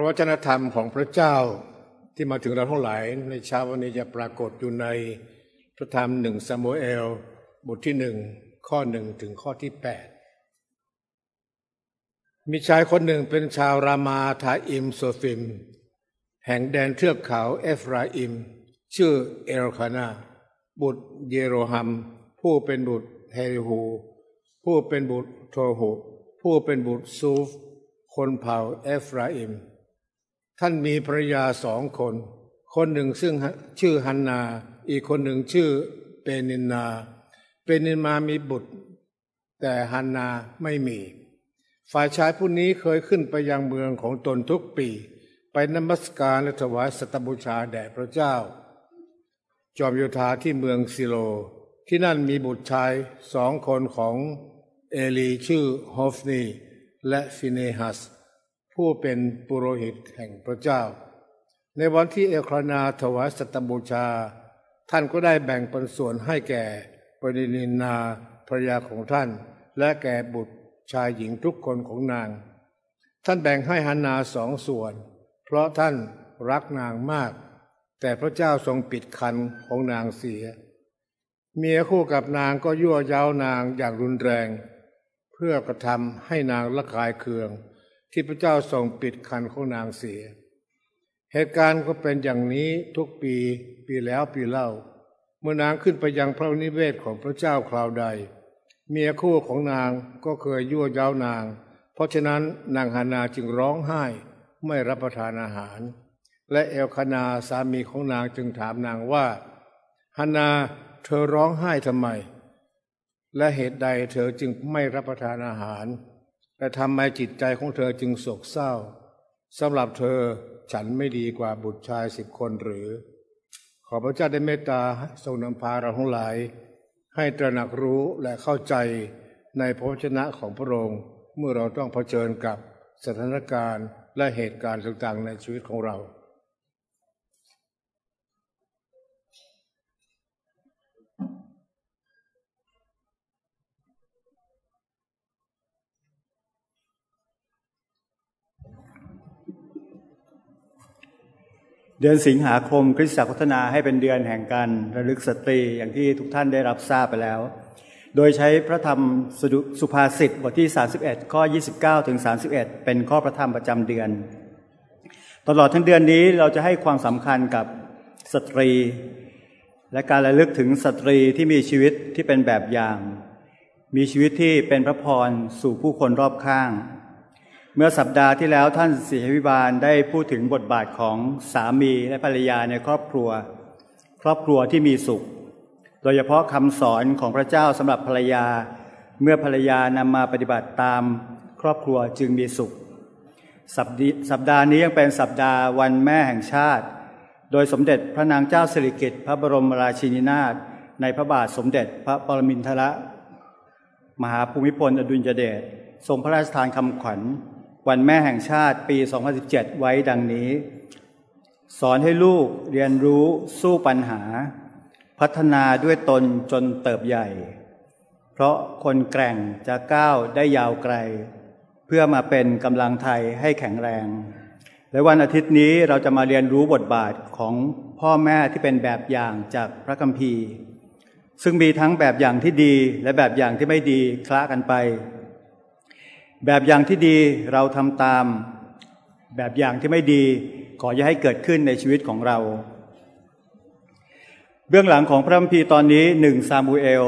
พระวจนธรรมของพระเจ้าที่มาถึงเราทั้งหลาย ในเช้าวันนี้จะปรากฏอยู่ในพระธรรมหนึ่งซามูเอล บทที่หนึ่งข้อหนึ่งถึงข้อที่แปดมีชายคนหนึ่งเป็นชาวรามาทาอิมโซฟิม แห่งแดนเทือกเขาเอฟราอิม ชื่อเอลคานา บุตรเยโรฮัม ผู้เป็นบุตรเอลีฮู ผู้เป็นบุตรโทหุผู้เป็นบุตรซูฟ คนเผ่าเอฟราอิม ท่านมีภรรยาสองคน คนหนึ่งซึ่งชื่อฮันนา อีกคนหนึ่งชื่อเปนินนา เปนินมามีบุตร แต่ฮันนาไม่มี ฝ่ายชายผู้นี้เคยขึ้นไปยังเมืองของตนทุกปี ไปนมัสการและถวายสัตบูชาแด่พระเจ้า จอมโยธาที่เมืองซิโล ที่นั่นมีบุตรชายสองคนของเอลีชื่อฮอฟนีและฟิเนฮัส ผู้เป็นปุโรหิตแห่งพระเจ้า ในวันที่เอครนาถวายสัตบูชา ท่านก็ได้แบ่งปันส่วนให้แก่ปรินินาภรยาของท่าน และแก่บุตรชายหญิงทุกคนของนาง ท่านแบ่งให้ฮันนาสองส่วน เพราะท่านรักนางมาก แต่พระเจ้าทรงปิดคันของนางเสีย เมียคู่กับนางก็ยั่วย้านางอย่างรุนแรง เพื่อกระทำให้นางละกายเคือง ที่พระเจ้าทรงปิดคันของนางเสีย เหตุการณ์ก็เป็นอย่างนี้ทุกปีปีแล้วปีเล่า เมื่อนางขึ้นไปยังพระนิเวศของพระเจ้าคราวใด เมียคู่ของนางก็เคยยั่วย้าวนาง เพราะฉะนั้นนางฮานาจึงร้องไห้ไม่รับประทานอาหาร และเอลคานาสามีของนางจึงถามนางว่าฮานาเธอร้องไห้ทำไม และเหตุใดเธอจึงไม่รับประทานอาหาร แต่ทำไมจิตใจของเธอจึงโศกเศร้าสำหรับเธอฉันไม่ดีกว่าบุตรชายสิบคนหรือ ขอพระเจ้าได้เมตตาทรงนำพาเราทั้งหลาย ให้ตระหนักรู้และเข้าใจในพระชนะของพระองค์เมื่อเราต้องเผชิญกับสถานการณ์และเหตุการณ์ต่างๆในชีวิตของเรา เดือนสิงหาคมคริสตจักรพัฒนาให้เป็นเดือนแห่งการระลึกสตรีอย่างที่ทุกท่านได้รับทราบไปแล้ว โดยใช้พระธรรมสุภาษิตบทที่ 31 ข้อ 29 ถึง 31 เป็นข้อพระธรรมประจำเดือน ตลอดทั้งเดือนนี้เราจะให้ความสำคัญกับสตรี และการระลึกถึงสตรีที่มีชีวิตที่เป็นแบบอย่าง มีชีวิตที่เป็นพระพรสู่ผู้คนรอบข้าง เมื่อสัปดาห์ที่แล้วท่านศิริวิบาลได้พูดถึงบทบาทของสามีและภรรยาในครอบครัว ครอบครัวที่มีสุข โดยเฉพาะคำสอนของพระเจ้าสำหรับภรรยา เมื่อภรรยานำมาปฏิบัติตามครอบครัวจึงมีสุข สัปดาห์นี้ยังเป็นสัปดาห์วันแม่แห่งชาติ โดยสมเด็จพระนางเจ้าสิริกิติ์พระบรมราชินีนาถในพระบาทสมเด็จพระปรมินทรมหาภูมิพลอดุลยเดชทรงพระราชทานคำขวัญ วันแม่แห่งชาติปี 2017 ไว้ดังนี้ สอนให้ลูกเรียนรู้สู้ปัญหา พัฒนาด้วยตนจนเติบใหญ่ เพราะคนแกร่งจะก้าวได้ยาวไกล เพื่อมาเป็นกำลังไทยให้แข็งแรง และวันอาทิตย์นี้เราจะมาเรียนรู้บทบาทของพ่อแม่ที่เป็นแบบอย่างจากพระคัมภีร์ ซึ่งมีทั้งแบบอย่างที่ดีและแบบอย่างที่ไม่ดีคละกันไป แบบอย่างที่ดีเราทำตาม แบบอย่างที่ไม่ดีขออย่าให้เกิดขึ้นในชีวิตของเรา เบื้องหลังของพระคัมภีร์ตอนนี้หนึ่งซามูเอล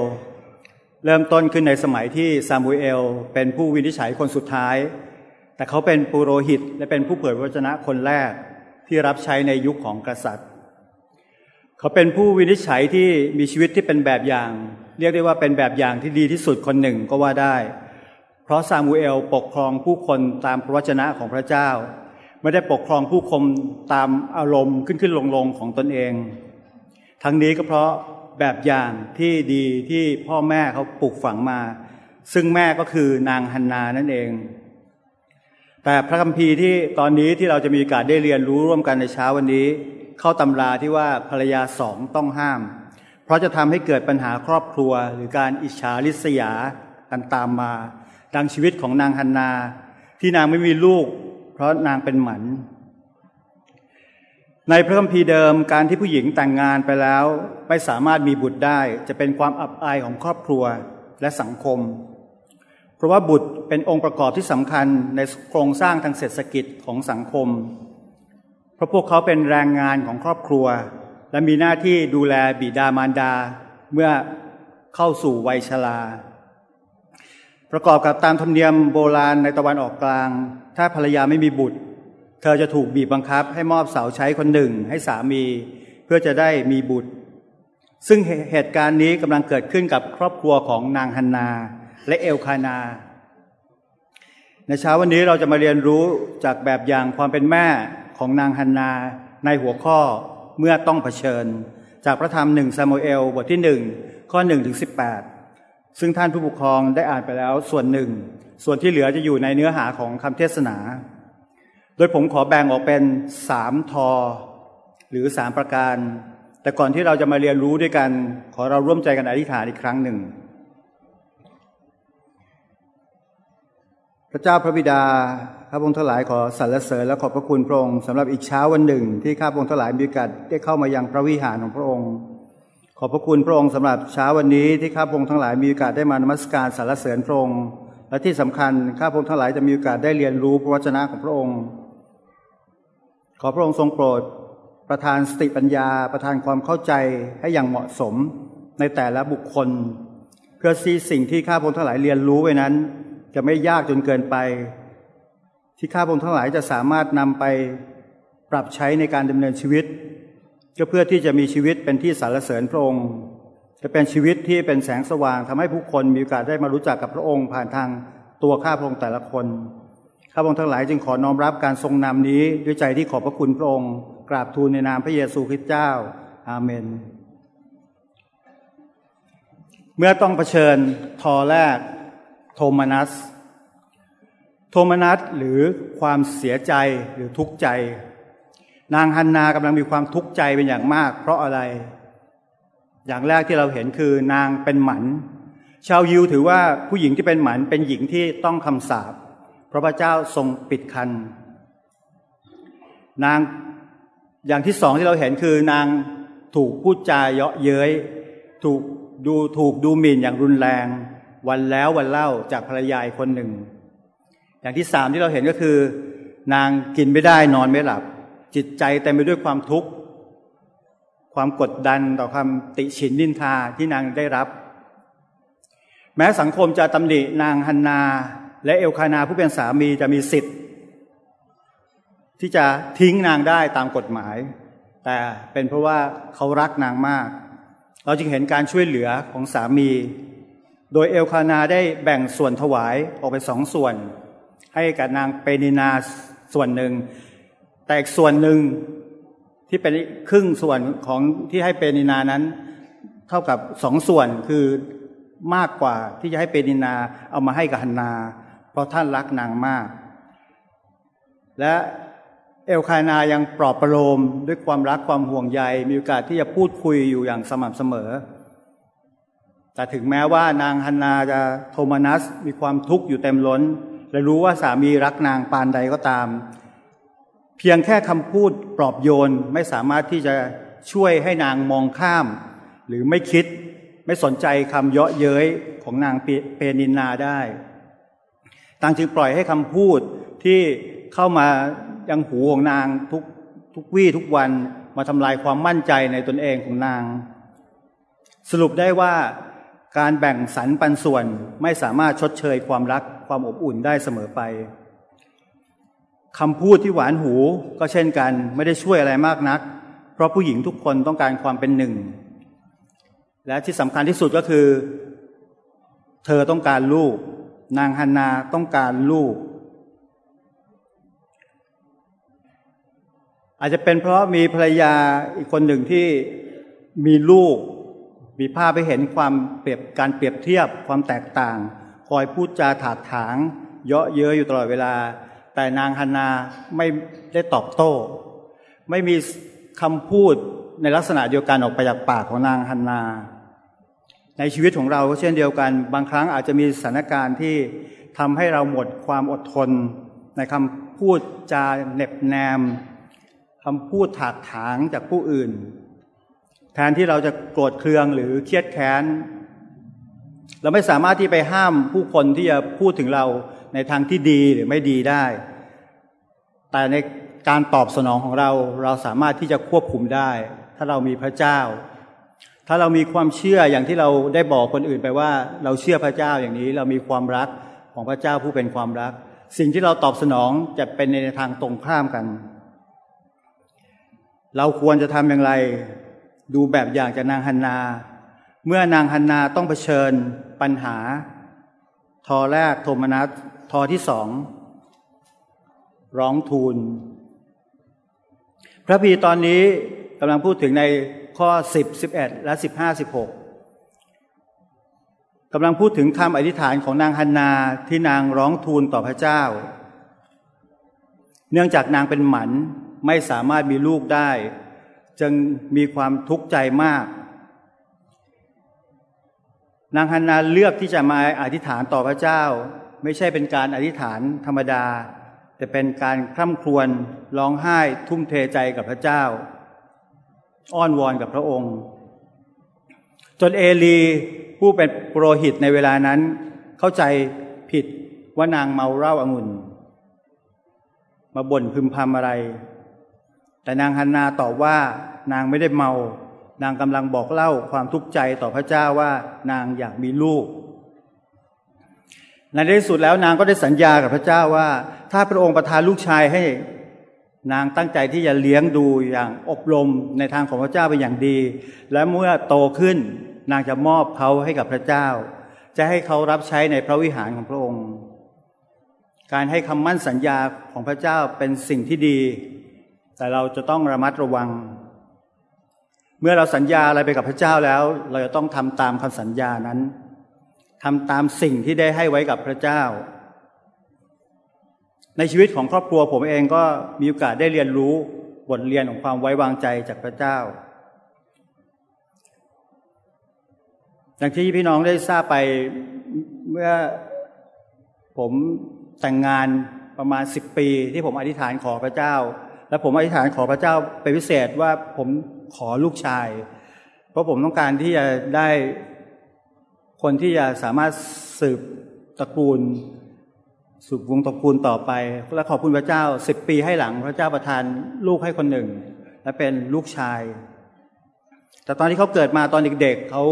เริ่มต้นขึ้นในสมัยที่ซามูเอล เป็นผู้วินิจฉัยคนสุดท้าย แต่เขาเป็นปุโรหิตและเป็นผู้เผยพระวจนะคนแรกที่รับใช้ในยุคของกษัตริย์ เขาเป็นผู้วินิจฉัยที่มีชีวิตที่เป็นแบบอย่าง เรียกได้ว่าเป็นแบบอย่างที่ดีที่สุดคนหนึ่งก็ว่าได้ ราะซามูเอลปกครองผู้คนตามพระวจนะของพระเจ้า ไม่ได้ปกครองผู้คนตามอารมณ์ขึ้นขึ้นลงลงของตนเอง ทั้งนี้ก็เพราะแบบอย่างที่ดีที่พ่อแม่เขาปลูกฝังมา ซึ่งแม่ก็คือนางฮันนานั่นเอง แต่พระคัมภีร์ที่ตอนนี้ที่เราจะมีโอกาสได้เรียนรู้ร่วมกันในเช้าวันนี้ เข้าตำราที่ว่าภรรยาสองต้องห้าม เพราะจะทำให้เกิดปัญหาครอบครัวหรือการอิจฉาริษยากันตามมา ดังชีวิตของนางฮันนา ที่นางไม่มีลูก เพราะนางเป็นหมัน ในพระคัมภีร์เดิมการที่ผู้หญิงแต่งงานไปแล้ว ไม่สามารถมีบุตรได้ จะเป็นความอับอายของครอบครัวและสังคม เพราะว่าบุตรเป็นองค์ประกอบที่สำคัญในโครงสร้างทางเศรษฐกิจของสังคม เพราะพวกเขาเป็นแรงงานของครอบครัว และมีหน้าที่ดูแลบิดามารดาเมื่อเข้าสู่วัยชรา ประกอบกับตามธรรมเนียมโบราณในตะวันออกกลาง ถ้าภรรยาไม่มีบุตร เธอจะถูกบีบบังคับ ให้มอบสาวใช้คนหนึ่งให้สามี เพื่อจะได้มีบุตร ซึ่งเหตุการณ์นี้กำลังเกิดขึ้นกับครอบครัวของนางฮันนาและเอลคานา ในเช้าวันนี้เราจะมาเรียนรู้จากแบบอย่างความเป็นแม่ของนางฮันนาในหัวข้อเมื่อต้องเผชิญ จากพระธรรมหนึ่งซามูเอลบทที่หนึ่งข้อหนึ่งถึงสิบแปด ซึ่งท่านผู้ปกครองได้อ่านไปแล้วส่วนหนึ่ง ส่วนที่เหลือจะอยู่ในเนื้อหาของคำเทศนา โดยผมขอแบ่งออกเป็นสามทอ หรือสามประการ แต่ก่อนที่เราจะมาเรียนรู้ด้วยกัน ขอเราร่วมใจกันอธิษฐานอีกครั้งหนึ่ง พระเจ้าพระบิดาข้าพงศ์ทั้งหลายขอสรรเสริญและขอบพระคุณพระองค์สำหรับอีกเช้าวันหนึ่ง ที่ข้าพงศ์ทั้งหลายมีโอกาสได้เข้ามายังพระวิหารของพระองค์ ขอบพระคุณพระองค์สำหรับเช้าวันนี้ที่ข้าพงทั้งหลายมีโอกาสได้มานมัสการสรรเสริญพระองค์และที่สำคัญข้าพงทั้งหลายจะมีโอกาสได้เรียนรู้พระวจนะของพระองค์ ขอพระองค์ทรงโปรดประทานสติปัญญาประทานความเข้าใจให้อย่างเหมาะสมในแต่ละบุคคล เพื่อซีสิ่งที่ข้าพงทั้งหลายเรียนรู้ไว้นั้น จะไม่ยากจนเกินไป ที่ข้าพงทั้งหลายจะสามารถนำไปปรับใช้ในการดำเนินชีวิต ก็เพื่อที่จะมีชีวิตเป็นที่สรรเสริญพระองค์ จะเป็นชีวิตที่เป็นแสงสว่างทำให้ผู้คนมีโอกาสได้มารู้จักกับพระองค์ ผ่านทางตัวข้าพระองค์แต่ละคนข้าพระองค์ทั้งหลายจึงขอน้อมรับการทรงนำนี้ด้วยใจที่ขอบพระคุณพระองค์ กราบทูลในนามพระเยซูคริสต์เจ้า อาเมน เมื่อต้องเผชิญทอแรก โทมานัส โทมานัสหรือความเสียใจหรือทุกข์ใจ นางฮันนากำลังมีความทุกข์ใจเป็นอย่างมาก เพราะอะไร อย่างแรกที่เราเห็นคือนางเป็นหมัน ชาวยิวถือว่าผู้หญิงที่เป็นหมันเป็นหญิงที่ต้องคำสาปเพราะพระเจ้าทรงปิดคัน นางอย่างที่สองที่เราเห็นคือนางถูกพูดจาเยาะเย้ยถูกดูถูกดูหมิ่นอย่างรุนแรง วันแล้ววันเล่าจากภรรยาคนหนึ่ง อย่างที่สามที่เราเห็นก็คือ นางกินไม่ได้นอนไม่หลับ จิตใจเต็มไปด้วยความทุกข์ ความกดดันต่อความติฉินนินทาที่นางได้รับ แม้สังคมจะตำหนินางฮันนา และเอลคานาผู้เป็นสามีจะมีสิทธิ์ ที่จะทิ้งนางได้ตามกฎหมาย แต่เป็นเพราะว่าเขารักนางมาก เราจึงเห็นการช่วยเหลือของสามี โดยเอลคานาได้แบ่งส่วนถวายออกเป็นสองส่วน ให้กับนางเปนินาส่วนหนึ่ง แต่อีกส่วนหนึ่งที่เป็นครึ่งส่วนของที่ให้เปนินานั้น เท่ากับสองส่วนคือมากกว่าที่จะให้เปนินาเอามาให้กับฮันนา เพราะท่านรักนางมาก และเอลคานายังปลอบประโลมด้วยความรักความห่วงใย มีโอกาสที่จะพูดคุยอยู่อย่างสม่ำเสมอ แต่ถึงแม้ว่านางฮันนาจะโทมานัสมีความทุกข์อยู่เต็มล้น และรู้ว่าสามีรักนางปานใดก็ตาม พียงแค่คำพูดปลอบโยนไม่สามารถที่จะช่วยให้นางมองข้าม หรือไม่คิดไม่สนใจคำเยาะเย้ยของนางเปนินนาได้ต่างจึงปล่อยให้คำพูดที่เข้ามายังหูของนางทุกทุกวี่ทุกวันมาทำลายความมั่นใจในตนเองของนาง สรุปได้ว่าการแบ่งสรรปันส่วนไม่สามารถชดเชยความรักความอบอุ่นได้เสมอไป คำพูดที่หวานหูก็เช่นกันไม่ได้ช่วยอะไรมากนัก เพราะผู้หญิงทุกคนต้องการความเป็นหนึ่ง และที่สำคัญที่สุดก็คือ เธอต้องการลูก นางฮันนาต้องการลูก อาจจะเป็นเพราะมีภรรยาอีกคนหนึ่งที่มีลูก มีภาพไปเห็นความเปรียบการเปรียบเทียบความแตกต่าง คอยพูดจาถากถาง เยาะเย้ยอยู่ตลอดเวลา แต่นางฮันนาไม่ได้ตอบโต้ ไม่มีคำพูดในลักษณะเดียวกันออกไปจากปากของนางฮันนา ในชีวิตของเราก็เช่นเดียวกัน บางครั้งอาจจะมีสถานการณ์ที่ทำให้เราหมดความอดทน ในคำพูดจาเน็บแนมคำพูดถากถางจากผู้อื่น แทนที่เราจะโกรธเคืองหรือเครียดแค้น เราไม่สามารถที่ไปห้ามผู้คนที่จะพูดถึงเรา ในทางที่ดีหรือไม่ดีได้ แต่ในการตอบสนองของเราเราสามารถที่จะควบคุมได้ ถ้าเรามีพระเจ้า ถ้าเรามีความเชื่ออย่างที่เราได้บอกคนอื่นไปว่า เราเชื่อพระเจ้าอย่างนี้ เรามีความรักของพระเจ้าผู้เป็นความรัก สิ่งที่เราตอบสนองจะเป็นในทางตรงข้ามกัน เราควรจะทำอย่างไร ดูแบบอย่างจากนางฮันนา เมื่อนางฮันนาต้องเผชิญปัญหาทอแรกโทมนัส ทอที่สองร้องทูล พระพีตอนนี้กำลังพูดถึงในข้อสิบสิบเอ็ดและสิบห้าสิบหกกำลังพูดถึงคำอธิษฐานของนางฮันนาที่นางร้องทูลต่อพระเจ้า เนื่องจากนางเป็นหมันไม่สามารถมีลูกได้ จึงมีความทุกข์ใจมาก นางฮันนาเลือกที่จะมาอธิษฐานต่อพระเจ้า ไม่ใช่เป็นการอธิษฐานธรรมดา แต่เป็นการคร่ำครวญร้องไห้ทุ่มเทใจกับพระเจ้า อ้อนวอนกับพระองค์ จนเอลีผู้เป็นโปรหิตในเวลานั้น เข้าใจผิดว่านางเมาเหล้าอางุ่น มาบ่นพึมพำอะไร แต่นางฮันนาตอบว่านางไม่ได้เมา นางกำลังบอกเล่าความทุกข์ใจต่อพระเจ้าว่านางอยากมีลูก ในที่สุดแล้วนางก็ได้สัญญากับพระเจ้าว่า ถ้าพระองค์ประทานลูกชายให้ นางตั้งใจที่จะเลี้ยงดูอย่างอบรมในทางของพระเจ้าเป็นอย่างดี และเมื่อโตขึ้น นางจะมอบเขาให้กับพระเจ้า จะให้เขารับใช้ในพระวิหารของพระองค์ การให้คำมั่นสัญญาของพระเจ้าเป็นสิ่งที่ดี แต่เราจะต้องระมัดระวัง เมื่อเราสัญญาอะไรไปกับพระเจ้าแล้ว เราจะต้องทำตามคำสัญญานั้น ทำตามสิ่งที่ได้ให้ไว้กับพระเจ้า ในชีวิตของครอบครัวผมเองก็มีโอกาสได้เรียนรู้บทเรียนของความไว้วางใจจากพระเจ้าอย่างที่พี่น้องได้ทราบไปเมื่อผมแต่งงานประมาณสิบปี ที่ผมอธิษฐานขอพระเจ้า และผมอธิษฐานขอพระเจ้าเป็นพิเศษว่าผมขอลูกชาย เพราะผมต้องการที่จะได้ คนที่จะสามารถสืบตระกูลสืบวงตระกูลต่อไป และขอบคุณพระเจ้าสิบปีให้หลัง พระเจ้าประทานลูกให้คนหนึ่ง และเป็นลูกชาย แต่ตอนที่เขาเกิดมาตอนเด็กๆเขา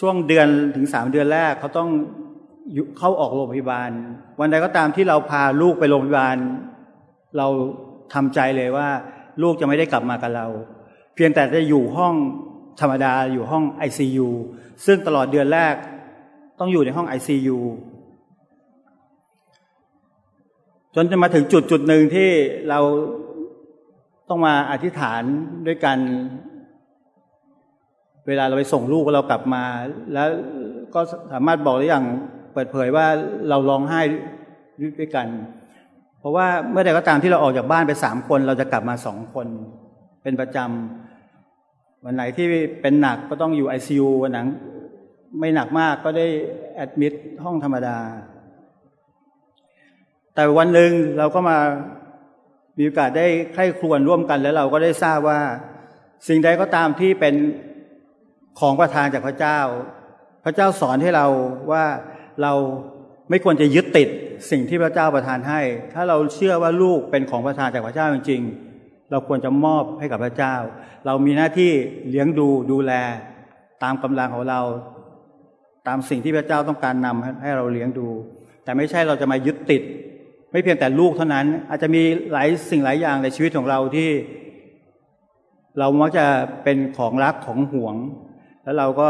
ช่วงเดือนถึงสามเดือนแรกเขาต้องเข้าออกโรงพยาบาล วันใดก็ตามที่เราพาลูกไปโรงพยาบาล เราทำใจเลยว่า ลูกจะไม่ได้กลับมากับเรา เพียงแต่จะอยู่ห้อง ธรรมดาอยู่ห้องไอซซึ่งตลอดเดือนแรกต้องอยู่ในห้องไอซจนจะมาถึงจุดจุดหนึ่งที่เราต้องมาอธิษฐานด้วยกัน เวลาเราไปส่งลูกเรากลับมา แล้วก็สามารถบอกได้อย่างเปิดเผยว่าเราร้องไห้ด้วยกัน เพราะว่าเมื่อใดก็ตามที่เราออกจากบ้านไปสามคน เราจะกลับมาสองคนเป็นประจำ วันไหนที่เป็นหนักก็ต้องอยู่ไอซียูวันหนังไม่หนักมากก็ได้แอดมิดห้องธรรมดา แต่วันหนึ่งเราก็มามีโอกาสได้ใคร่ครวญร่วมกัน แล้วเราก็ได้ทราบว่า สิ่งใดก็ตามที่เป็นของประทานจากพระเจ้า พระเจ้าสอนให้เราว่าเราไม่ควรจะยึดติดสิ่งที่พระเจ้าประทานให้ ถ้าเราเชื่อว่าลูกเป็นของประทานจากพระเจ้าจริงๆ เราควรจะมอบให้กับพระเจ้า เรามีหน้าที่เลี้ยงดูดูแลตามกำลังของเรา ตามสิ่งที่พระเจ้าต้องการนำให้เราเลี้ยงดู แต่ไม่ใช่เราจะมายึดติด ไม่เพียงแต่ลูกเท่านั้น อาจจะมีหลายสิ่งหลายอย่างในชีวิตของเราที่ เรามักจะเป็นของรักของห่วง แล้วเราก็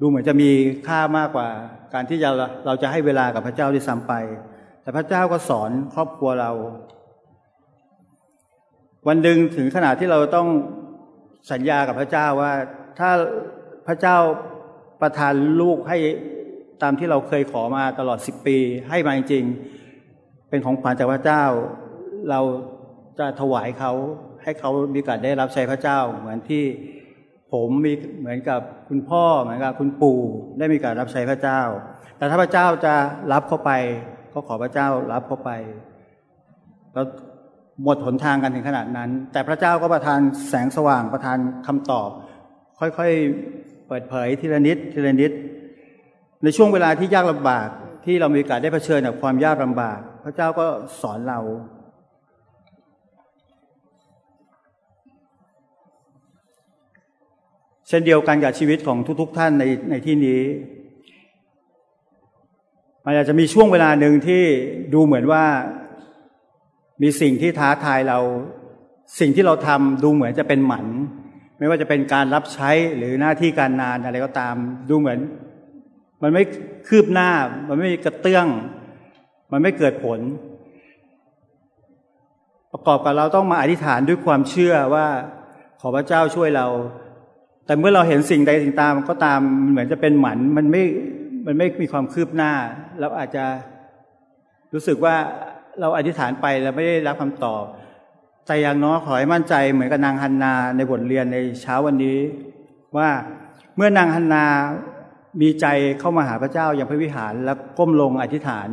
ดูเหมือนจะมีค่ามากกว่า การที่จะเราจะให้เวลากับพระเจ้าที่ซ้ำไป แต่พระเจ้าก็สอนครอบครัวเรา วันหนึ่งถึงขนาดที่เราต้องสัญญากับพระเจ้าว่า ถ้าพระเจ้าประทานลูกให้ตามที่เราเคยขอมาตลอดสิบปีให้มาจริงเป็นของขวัญจากพระเจ้า เราจะถวายเขาให้เขามีการได้รับใช้พระเจ้า เหมือนที่ผมมีเหมือนกับคุณพ่อเหมือนกับคุณปู่ได้มีการรับใช้พระเจ้า แต่ถ้าพระเจ้าจะรับเข้าไป ก็ขอพระเจ้ารับเข้าไป แล้ว หมดหนทางกันถึงขนาดนั้น แต่พระเจ้าก็ประทานแสงสว่างประทานคำตอบ ค่อยๆเปิดเผยทีละนิดทีละนิด ในช่วงเวลาที่ยากลำบากที่เรามีโอกาสได้เผชิญกับความยากลำบาก พระเจ้าก็สอนเราเช่นเดียวกันกับชีวิตของทุกๆทท่านในในที่นี้มันอาจจะมีช่วงเวลาหนึ่งที่ดูเหมือนว่า มีสิ่งที่ท้าทายเรา สิ่งที่เราทำดูเหมือนจะเป็นหมัน ไม่ว่าจะเป็นการรับใช้หรือหน้าที่การงานอะไรก็ตาม ดูเหมือน มันไม่คืบหน้า มันไม่กระเตื้อง มันไม่เกิดผล ประกอบกับเราต้องมาอธิษฐานด้วยความเชื่อว่าขอพระเจ้าช่วยเรา แต่เมื่อเราเห็นสิ่งใดสิ่งตามก็ตามมันเหมือนจะเป็นหมัน มันไม่ มันไม่มีความคืบหน้า เราอาจจะรู้สึกว่า เราอธิษฐานไปแล้วไม่ได้รับคำตอบแต่อย่างน้อยขอให้มั่นใจเหมือนกับนางฮันนาในบทเรียนในเช้าวันนี้ ว่าเมื่อนางฮันนามีใจเข้ามาหาพระเจ้าอย่างพระวิหารแล้วก้มลงอธิษฐาน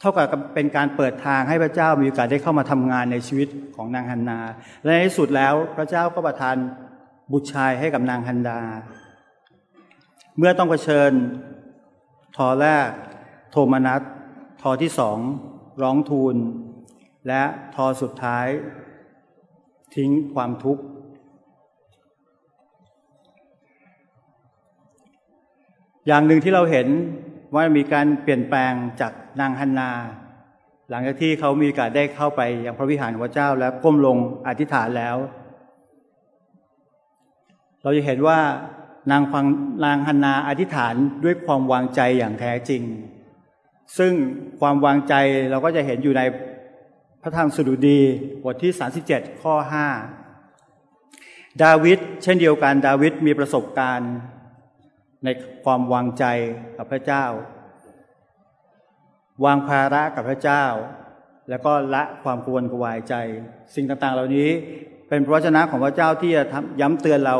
เท่ากับเป็นการเปิดทางให้พระเจ้ามีโอกาสได้เข้ามาทำงานในชีวิตของนางฮันนา และในที่สุดแล้วพระเจ้าก็ประทานบุตรชายให้กับนางฮันดา เมื่อต้องเผชิญทอแรก โทมนัสทอที่สอง ร้องทูล และทอสุดท้าย ทิ้งความทุกข์ อย่างหนึ่งที่เราเห็นว่ามีการเปลี่ยนแปลงจากนางฮันนา หลังจากที่เขามีโอการได้เข้าไปยังพระวิหารของพระเจ้าแล้วก้มลงอธิษฐานแล้ว เราจะเห็นว่านางฟังนางฮันนาอธิษฐานด้วยความวางใจอย่างแท้จริง ซึ่งความวางใจเราก็จะเห็นอยู่ในพระธรรมสดุดีบทที่ 37 ข้อ 5 ดาวิดเช่นเดียวกันดาวิดมีประสบการณ์ในความวางใจกับพระเจ้า วางภาระกับพระเจ้า แล้วก็ละความกวนกวายใจ สิ่งต่างๆ เหล่านี้เป็นพระชนะของพระเจ้าที่จะย้ำเตือนเรา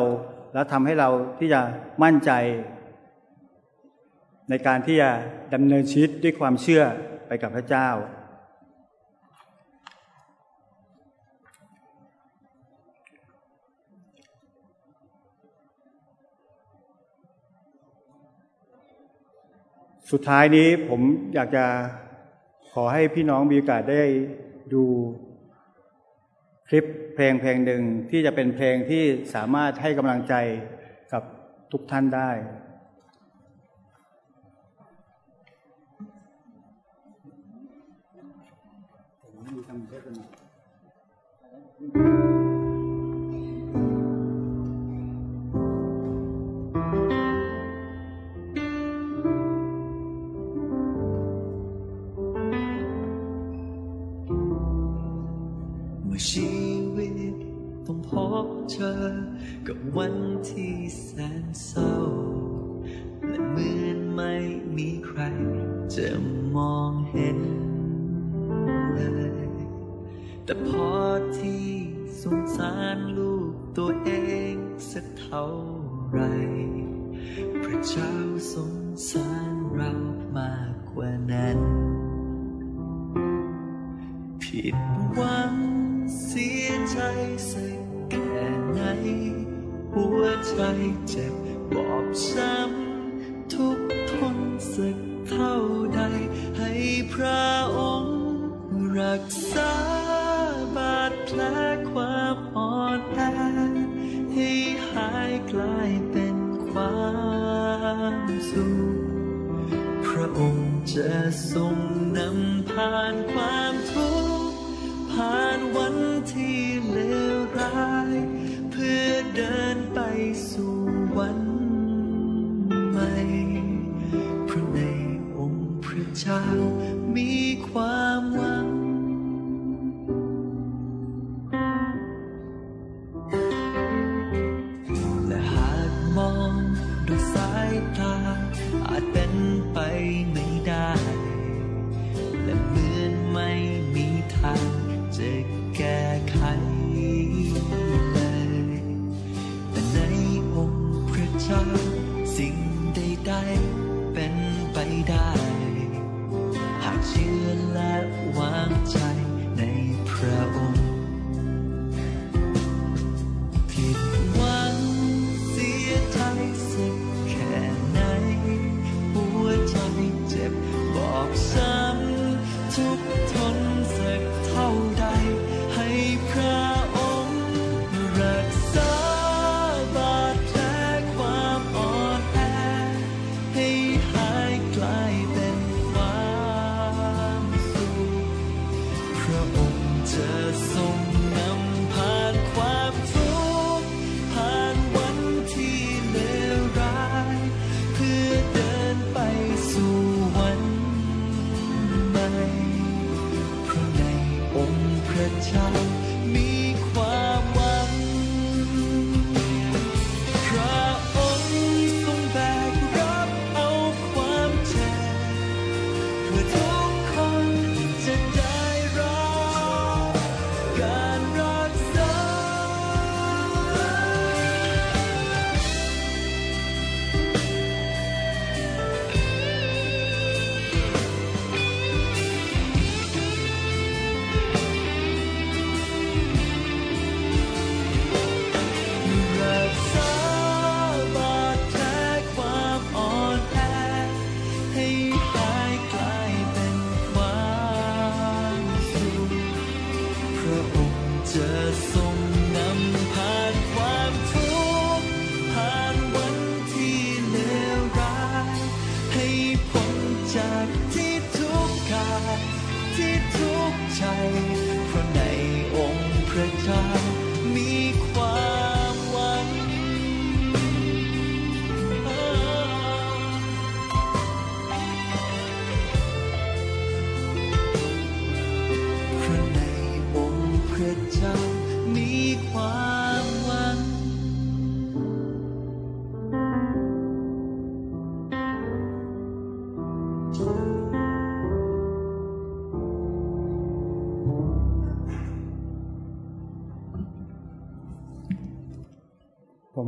แล้วทำให้เราที่จะมั่นใจ ในการที่จะดำเนินชีวิตด้วยความเชื่อไปกับพระเจ้า สุดท้ายนี้ผมอยากจะขอให้พี่น้องมีโอกาสได้ดูคลิปเพลงเพลงหนึ่งที่จะเป็นเพลงที่สามารถให้กำลังใจกับทุกท่านได้ กับวันที่แสนเศร้าและเหมือนไม่มีใคร จะมองเห็นเลยแต่พอที่สงสารลูกตัวเองสักเท่าไร พระเจ้าสงสารเรามากกว่านั้น ผิดหวังเสียใจสัก จะทรงนำผ่านความ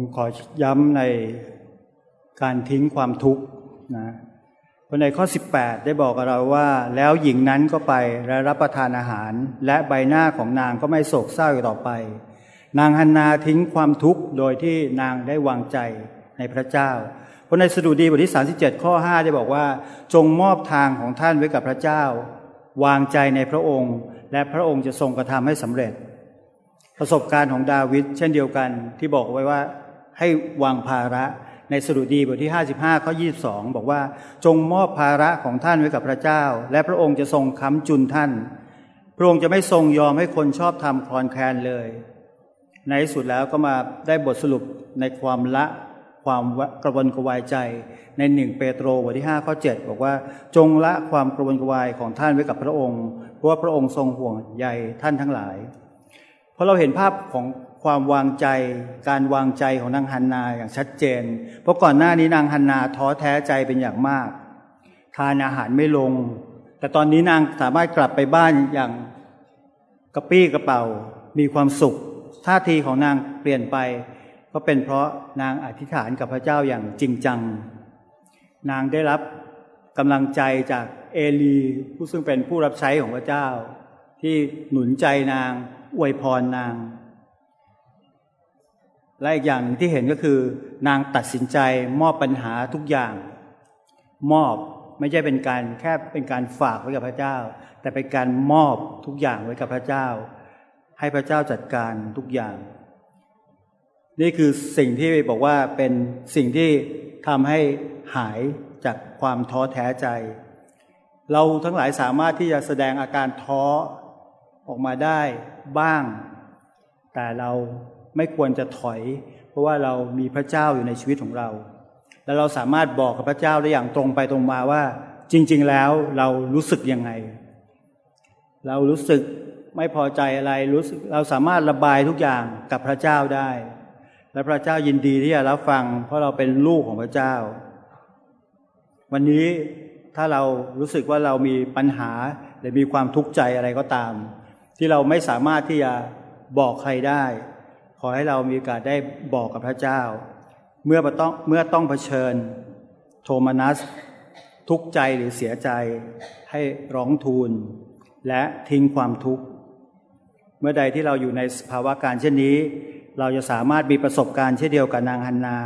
ผมขอย้ำในการทิ้งความทุกข์นะพราะในข้อ 18 ได้บอกกับเราว่า แล้วหญิงนั้นก็ไปและรับประทานอาหาร และใบหน้าของนางก็ไม่โศกเศร้าอีกต่อไป นางฮันนาทิ้งความทุกข์โดยที่นางได้วางใจในพระเจ้าเพราะในสดุดีบทที่ 37 ข้อ 5 ได้บอกว่า จงมอบทางของท่านไว้กับพระเจ้า วางใจในพระองค์ และพระองค์จะทรงกระทำให้สำเร็จ ประสบการณ์ของดาวิดเช่นเดียวกันที่บอกไว้ว่า ให้วางภาระในสดุดีบทที่ 55 ข้อ 22 บอกว่า จงมอบภาระของท่านไว้กับพระเจ้า และพระองค์จะทรงค้ำจุนท่าน พระองค์จะไม่ทรงยอมให้คนชอบทำคลอนแคลนเลย ในที่สุดแล้วก็มาได้บทสรุปในความละความกระวนกระวายใจ ในหนึ่งเปโตรบทที่5ข้อ7บอกว่า จงละความกระวนกระวายของท่านไว้กับพระองค์ เพราะว่าพระองค์ทรงห่วงใยท่านทั้งหลายเพราะเราเห็นภาพของ ความวางใจ การวางใจของนางฮันนาอย่างชัดเจน เพราะก่อนหน้านี้นางฮันนาท้อแท้ใจเป็นอย่างมาก ทานอาหารไม่ลง แต่ตอนนี้นางสามารถกลับไปบ้านอย่างกระปี้กระเป๋ามีความสุข ท่าทีของนางเปลี่ยนไป ก็เป็นเพราะนางอธิษฐานกับพระเจ้าอย่างจริงจัง นางได้รับกำลังใจจากเอลีผู้ซึ่งเป็นผู้รับใช้ของพระเจ้า ที่หนุนใจนางอวยพรนาง และอีกอย่างที่เห็นก็คือ นางตัดสินใจมอบปัญหาทุกอย่าง มอบไม่ใช่เป็นการแค่เป็นการฝากไว้กับพระเจ้า แต่เป็นการมอบทุกอย่างไว้กับพระเจ้า ให้พระเจ้าจัดการทุกอย่าง นี่คือสิ่งที่บอกว่าเป็นสิ่งที่ทำให้หายจากความท้อแท้ใจ เราทั้งหลายสามารถที่จะแสดงอาการท้อออกมาได้บ้าง แต่เรา ไม่ควรจะถอย เพราะว่าเรามีพระเจ้าอยู่ในชีวิตของเรา แล้วเราสามารถบอกกับพระเจ้าได้อย่างตรงไปตรงมาว่า จริง ๆ แล้วเรารู้สึกยังไง เรารู้สึกไม่พอใจอะไรรู้สึกเราสามารถระบายทุกอย่างกับพระเจ้าได้ และพระเจ้ายินดีที่จะรับฟัง เพราะเราเป็นลูกของพระเจ้า วันนี้ถ้าเรารู้สึกว่าเรามีปัญหาหรือมีความทุกข์ใจอะไรก็ตาม ที่เราไม่สามารถที่จะบอกใครได้ ขอให้เรามีโอกาสได้บอกกับพระเจ้า เมื่อต้องเมื่อต้องเผชิญโทมานัส ทุกข์ใจหรือเสียใจ ให้ร้องทูล และทิ้งความทุกข์ เมื่อใดที่เราอยู่ในสภาวะการเช่นนี้ เราจะสามารถมีประสบการณ์เช่นเดียวกับนางฮันนา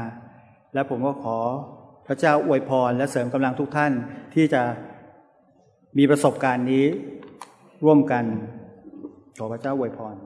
และผมก็ขอพระเจ้าอวยพรและเสริมกำลังทุกท่านที่จะมีประสบการณ์นี้ร่วมกัน ขอพระเจ้าอวยพร